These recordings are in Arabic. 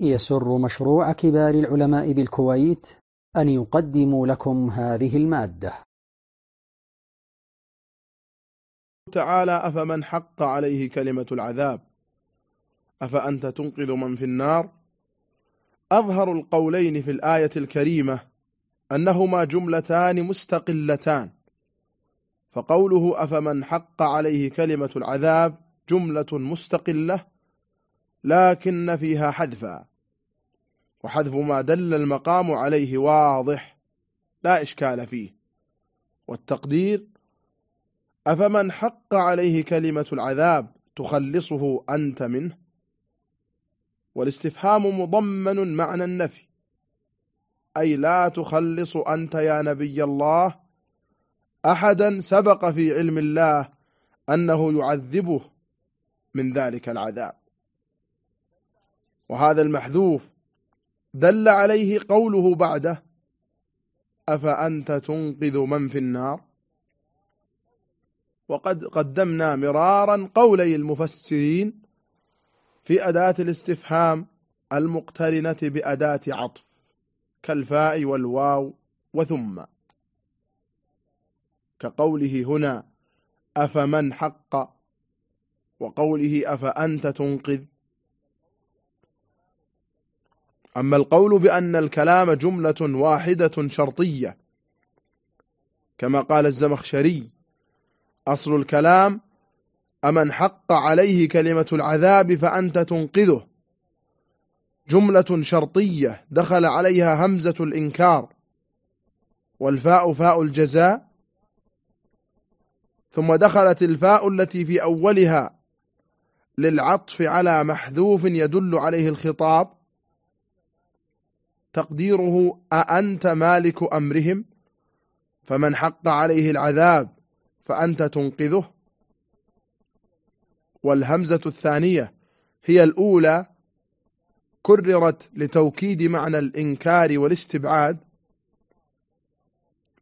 يسر مشروع كبار العلماء بالكويت أن يقدم لكم هذه المادة. تعالى أفمن حق عليه كلمة العذاب؟ أفأنت تنقذ من في النار؟ أظهر القولين في الآية الكريمة أنهما جملتان مستقلتان فقوله أفمن حق عليه كلمة العذاب جملة مستقلة لكن فيها حذفا. وحذف ما دل المقام عليه واضح لا إشكال فيه. والتقدير أفمن حق عليه كلمة العذاب تخلصه أنت منه؟ والاستفهام مضمن معنى النفي. أي لا تخلص أنت يا نبي الله. أحدا سبق في علم الله أنه يعذبه من ذلك العذاب. وهذا المحذوف دل عليه قوله بعده أفأنت تنقذ من في النار؟ وقد قدمنا مرارا قولي المفسرين في أداة الاستفهام المقترنة بأداة عطف كالفاء والواو وثم. كقوله هنا أفمن حق وقوله أفأنت تنقذ؟ أما القول بأن الكلام جملة واحدة شرطية كما قال الزمخشري أصل الكلام أمن حق عليه كلمة العذاب فأنت تنقذه. جملة شرطية دخل عليها همزة الإنكار والفاء فاء الجزاء ثم دخلت الفاء التي في أولها للعطف على محذوف يدل عليه الخطاب تقديره أأنت مالك أمرهم؟ فمن حق عليه العذاب فأنت تنقذه؟ والهمزة الثانية هي الأولى كررت لتوكيد معنى الإنكار والاستبعاد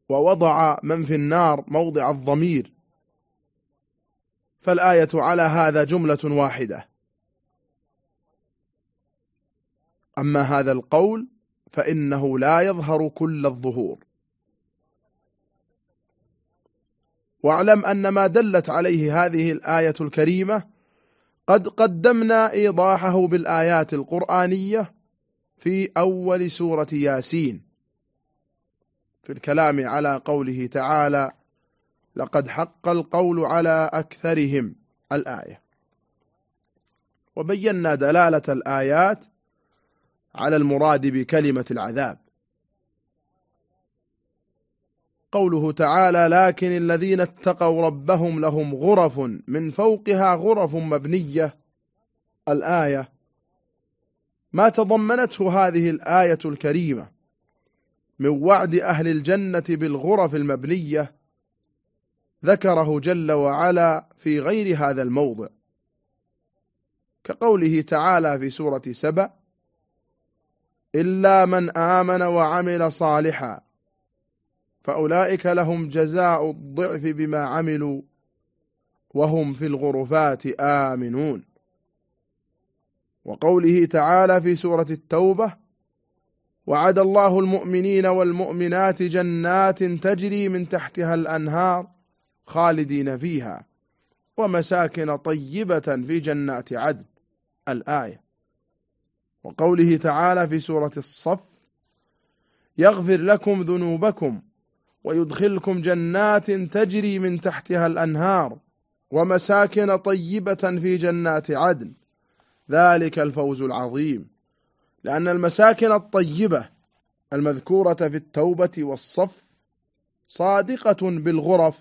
ووضع من في النار موضع الضمير. فالآية على هذا جملة واحدة. أما هذا القول فإنه لا يظهر كل الظهور. واعلم أن ما دلت عليه هذه الآية الكريمة قد قدمنا إيضاحه بالآيات القرآنية في أول سورة ياسين. في الكلام على قوله تعالى لقد حق القول على أكثرهم الآية. وبينا دلالة الآيات على المراد بكلمة العذاب. قوله تعالى لكن الذين اتقوا ربهم لهم غرف من فوقها غرف مبنية. الآية ما تضمنته هذه الآية الكريمة من وعد أهل الجنة بالغرف المبنية؟ ذكره جل وعلا في غير هذا الموضع. كقوله تعالى في سورة سبأ إلا من آمن وعمل صالحا فأولئك لهم جزاء الضعف بما عملوا وهم في الغرفات آمنون. وقوله تعالى في سورة التوبة وعد الله المؤمنين والمؤمنات جنات تجري من تحتها الأنهار خالدين فيها ومساكن طيبة في جنات عدن. الآية. وقوله تعالى في سورة الصف يغفر لكم ذنوبكم ويدخلكم جنات تجري من تحتها الأنهار ومساكن طيبة في جنات عدن. ذلك الفوز العظيم. لأن المساكن الطيبة المذكورة في التوبة والصف صادقة بالغرف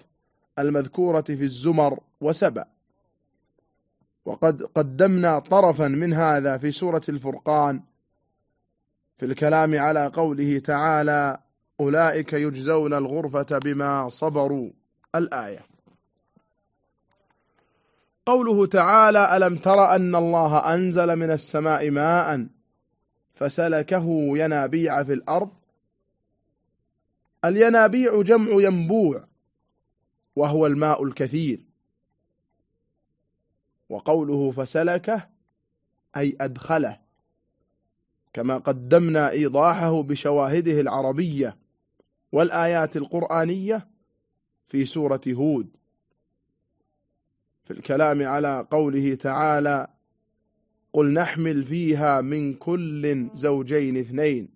المذكورة في الزمر وسبأ. وقد قدمنا طرفا من هذا في سورة الفرقان في الكلام على قوله تعالى أولئك يجزون الغرفة بما صبروا. الآية. قوله تعالى ألم تر أن الله أنزل من السماء ماء فسلكه ينابيع في الأرض؟ الينابيع جمع ينبوع وهو الماء الكثير. وقوله فسلكه أي أدخله كما قدمنا إيضاحه بشواهده العربية والآيات القرآنية في سورة هود. في الكلام على قوله تعالى قل نحمل فيها من كل زوجين اثنين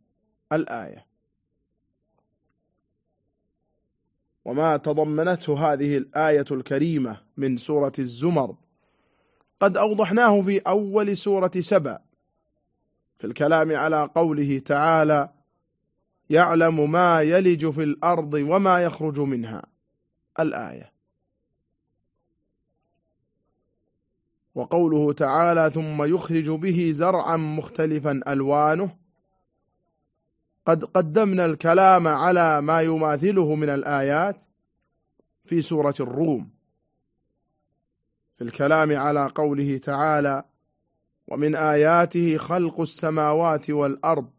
الآية. وما تضمنته هذه الآية الكريمة من سورة الزمر قد أوضحناه في أول سورة سبأ في الكلام على قوله تعالى يعلم ما يلج في الأرض وما يخرج منها. الآية. وقوله تعالى ثم يخرج به زرعا مختلفا ألوانه. قد قدمنا الكلام على ما يماثله من الآيات في سورة الروم. في الكلام على قوله تعالى ومن آياته خلق السماوات والأرض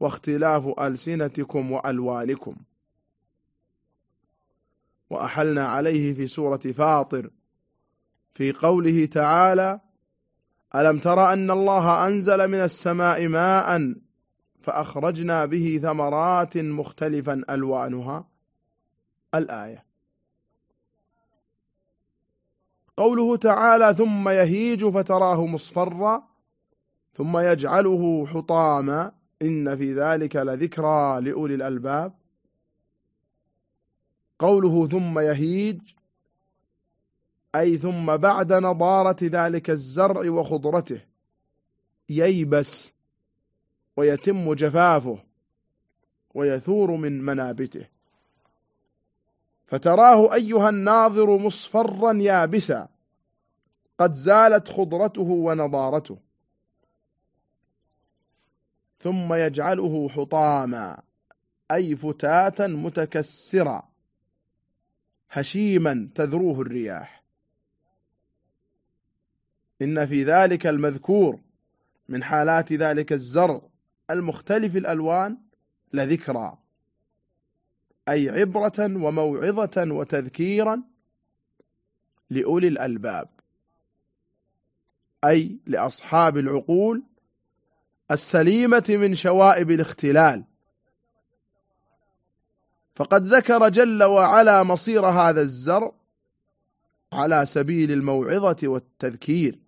واختلاف ألسنتكم وألوانكم. وأحلنا عليه في سورة فاطر في قوله تعالى ألم تر أن الله أنزل من السماء ماء فأخرجنا به ثمرات مختلفا ألوانها؟ الآية. قوله تعالى ثم يهيج فتراه مصفرا ثم يجعله حطاما إن في ذلك لذكرى لأولي الألباب. قوله ثم يهيج أي ثم بعد نضارة ذلك الزرع وخضرته ييبس ويتم جفافه ويثور من منابته. فتراه أيها الناظر مصفرا يابسا قد زالت خضرته ونضارته. ثم يجعله حطاما أي فتاتا متكسرا هشيما تذروه الرياح. إن في ذلك المذكور من حالات ذلك الزرع المختلف الألوان لذكرى. أي عبرة وموعظة وتذكيرا لأولي الألباب أي لأصحاب العقول السليمة من شوائب الاختلال. فقد ذكر جل وعلا مصير هذا الزرع على سبيل الموعظة والتذكير.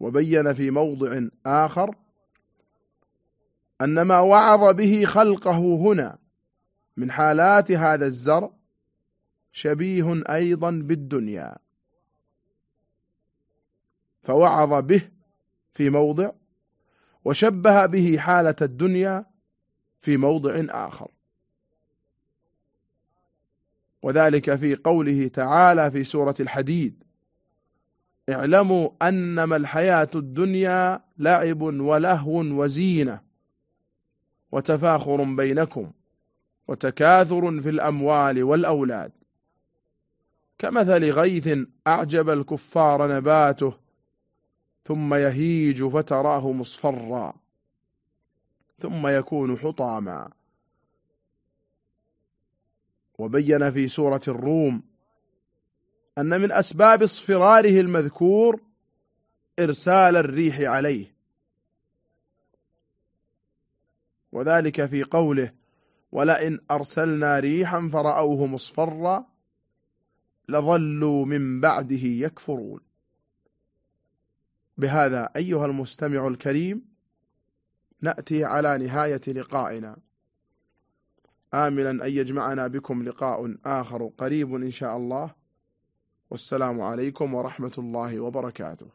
وبين في موضع آخر أن ما وعظ به خلقه هنا من حالات هذا الزرع شبيه أيضا بالدنيا فوعظ به في موضع وشبه به حالة الدنيا في موضع آخر. وذلك في قوله تعالى في سورة الحديد اعلموا أنما الحياة الدنيا لعب ولهو وزينة وتفاخر بينكم وتكاثر في الأموال والأولاد. كمثل غيث أعجب الكفار نباته ثم يهيج فتراه مصفرا ثم يكون حطاما. وبين في سورة الروم أن من أسباب اصفراره المذكور إرسال الريح عليه. وذلك في قوله ولئن أرسلنا ريحا فرأوه مصفرا لظلوا من بعده يكفرون. بهذا أيها المستمع الكريم نأتي على نهاية لقائنا. آملا أن يجمعنا بكم لقاء آخر قريب إن شاء الله. والسلام عليكم ورحمة الله وبركاته.